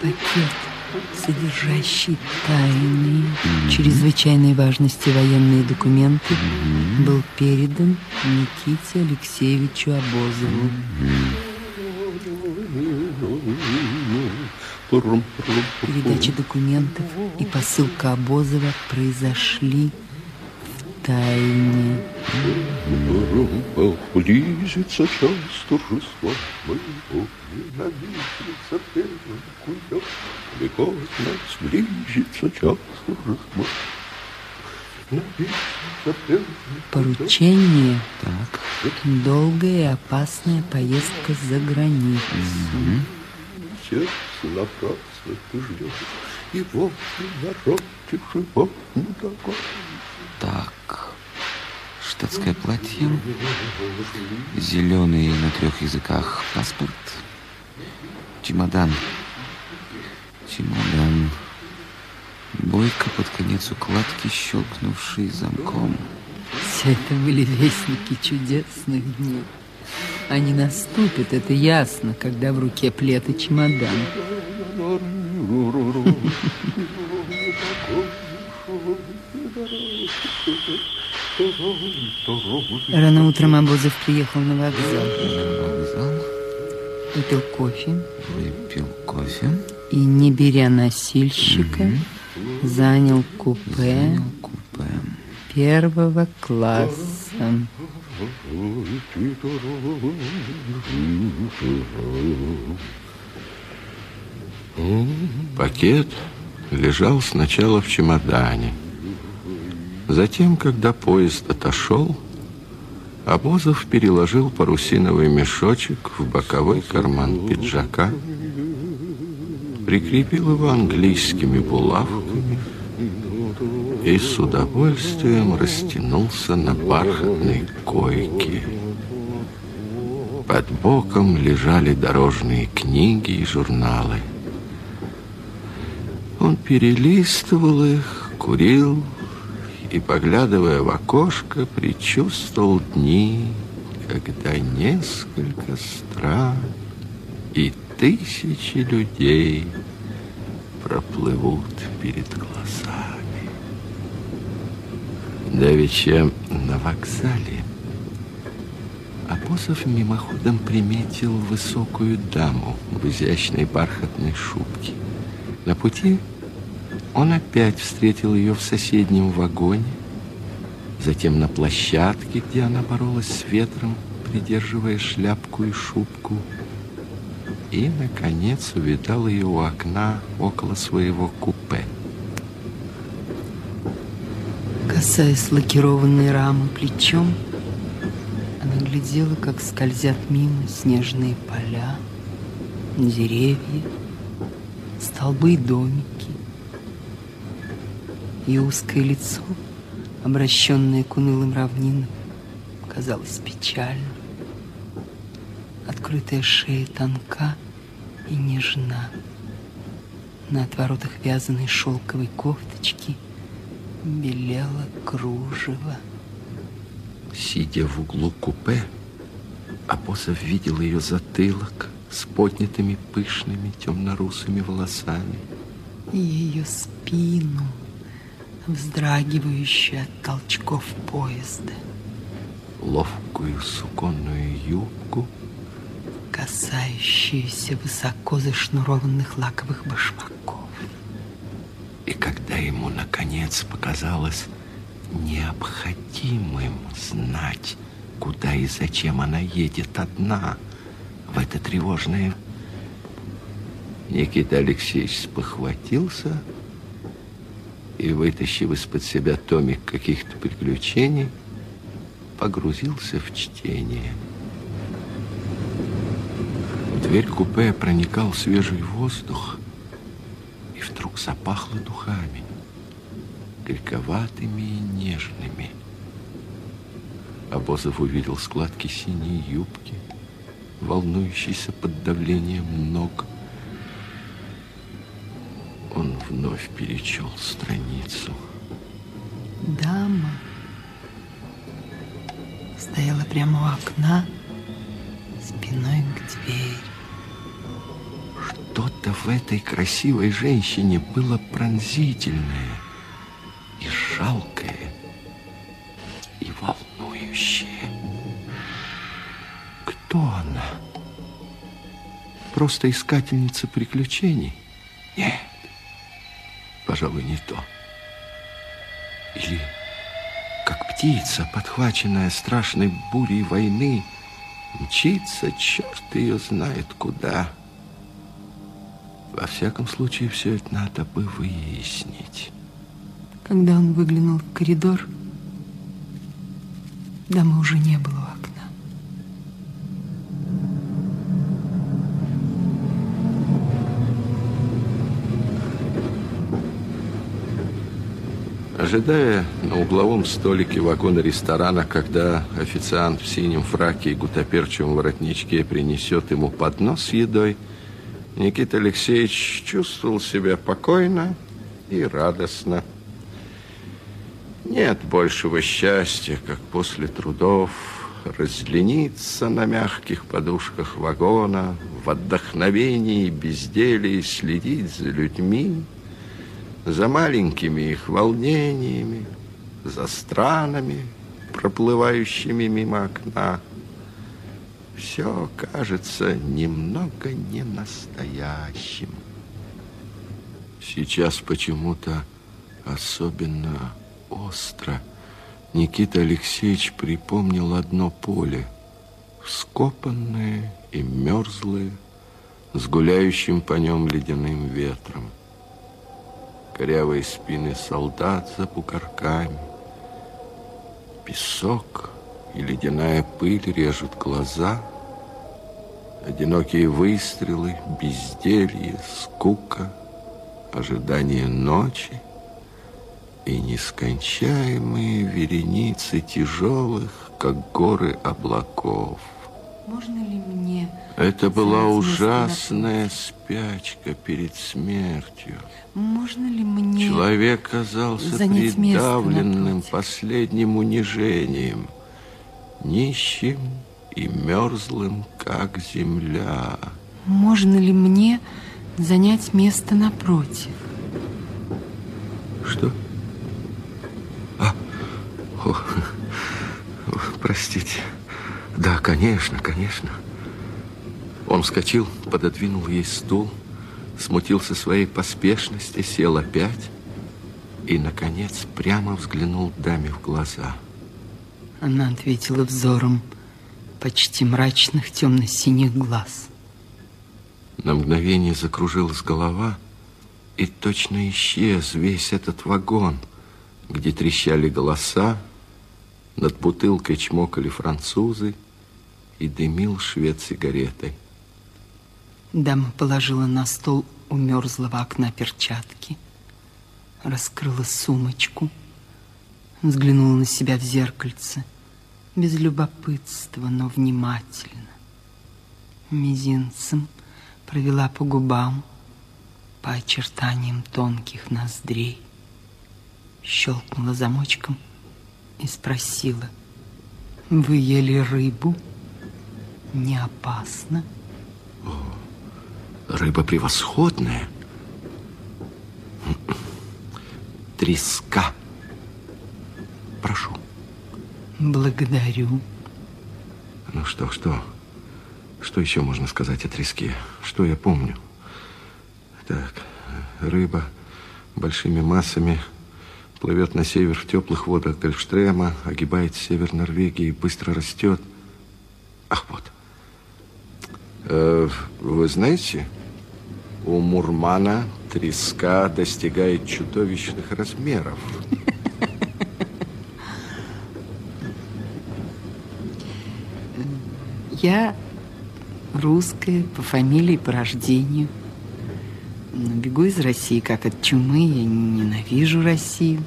Пакет, содержащий тайные, чрезвычайной важности военные документы, был передан Никите Алексеевичу Обозову. Передача документов и посылка Обозова произошли в тайне. Близится час торжества моего, ненавидится пеленку Далеко от нас близится час торжества. Поручение. Так. Долгая и опасная поездка за границу. Сердце напрасно ты ждешь, и вовсе народ живот не такой. Так, штатское платье, зеленый на трех языках паспорт, чемодан, чемодан, бойко под конец укладки, щелкнувший замком. Все это были вестники чудесных дней. Они наступят, это ясно, когда в руке плед и чемодан. Рано утром Обозов приехал на вокзал. Вокзал, Выпил кофе выпил кофе, и, не беря носильщика, занял купе занял купе. первого класса. Пакет лежал сначала в чемодане. Затем, когда поезд отошел, Обозов переложил парусиновый мешочек в боковой карман пиджака, прикрепил его английскими булавками и с удовольствием растянулся на бархатной койке. Под боком лежали дорожные книги и журналы. Он перелистывал их, курил и, поглядывая в окошко, предчувствовал дни, когда несколько стран и тысячи людей проплывут перед глазами. Давеча на вокзале Апосов мимоходом приметил высокую даму в изящной бархатной шубке. На пути он опять встретил ее в соседнем вагоне, затем на площадке, где она боролась с ветром, придерживая шляпку и шубку, и, наконец, увидал ее у окна около своего купе. Касаясь лакированной рамы плечом, глядела, как скользят мимо снежные поля, деревья, столбы и домики. И узкое лицо, обращенное к унылым равнинам, казалось печальным. Открытая шея тонка и нежна. На отворотах вязаной шелковой кофточки белело кружево. Сидя в углу купе, Апосов видел ее затылок с поднятыми пышными темно-русыми волосами. И ее спину, вздрагивающую от толчков поезда, ловкую суконную юбку, касающуюся высоко зашнурованных лаковых башмаков. И когда ему, наконец, показалось необходимым знать, куда и зачем она едет одна в это тревожное... Никита Алексеевич спохватился и, вытащив из-под себя томик каких-то приключений, погрузился в чтение. В дверь купе проникал свежий воздух, и вдруг запахло духами, горьковатыми и нежными. Обозов увидел складки синей юбки, волнующийся под давлением ног. Он вновь перечел страницу. Дама стояла прямо у окна, спиной к двери. Что-то в этой красивой женщине было пронзительное жалкое, и волнующее. Кто она? Просто искательница приключений? Нет, пожалуй, не то. Или как птица, подхваченная страшной бурей войны, мчится, черт ее знает куда. Во всяком случае, все это надо бы выяснить. Когда он выглянул в коридор, дамы уже не было окна. Ожидая на угловом столике вагона ресторана, когда официант в синем фраке и гутоперчевом воротничке принесет ему поднос с едой, Никита Алексеевич чувствовал себя покойно и радостно. Нет большего счастья, как после трудов разлениться на мягких подушках вагона, в отдохновении безделии следить за людьми, за маленькими их волнениями, за странами, проплывающими мимо окна. Все кажется немного ненастоящим. Сейчас почему-то особенно остро Никита Алексеевич припомнил одно поле, вскопанное и мерзлое, с гуляющим по нем ледяным ветром корявые спины солдат за бугорками. Песок и ледяная пыль режут глаза. Одинокие выстрелы, безделье, скука, ожидание ночи и нескончаемые вереницы тяжелых, как горы облаков. Можно ли мне... Это была ужасная спячка перед смертью. Можно ли мне... Человек казался придавленным последним унижением, нищим и мерзлым, как земля. Можно ли мне занять место напротив? Что? О, о, простите. Да, конечно, конечно. Он вскочил, пододвинул ей стул, смутился своей поспешности, сел опять и, наконец, прямо взглянул даме в глаза. Она ответила взором почти мрачных темно-синих глаз. На мгновение закружилась голова, и точно исчез весь этот вагон, где трещали голоса, над бутылкой чмокали французы, и дымил швед сигаретой. Дама положила на стол у мерзлого окна перчатки, раскрыла сумочку, взглянула на себя в зеркальце, без любопытства, но внимательно. Мизинцем провела по губам, по очертаниям тонких ноздрей, щелкнула замочком и спросила, «Вы ели рыбу? Не опасно?» Рыба превосходная. Треска. Прошу. Благодарю. Ну что, что? Что еще можно сказать о треске? Что я помню? Так, рыба большими массами плывет на север в теплых водах Гольфштрема, огибает север Норвегии быстро растет. Ах, вот. Э, вы знаете, у Мурмана треска достигает чудовищных размеров. Я русская по фамилии, по рождению. Бегу из России, как от чумы. Я ненавижу Россию.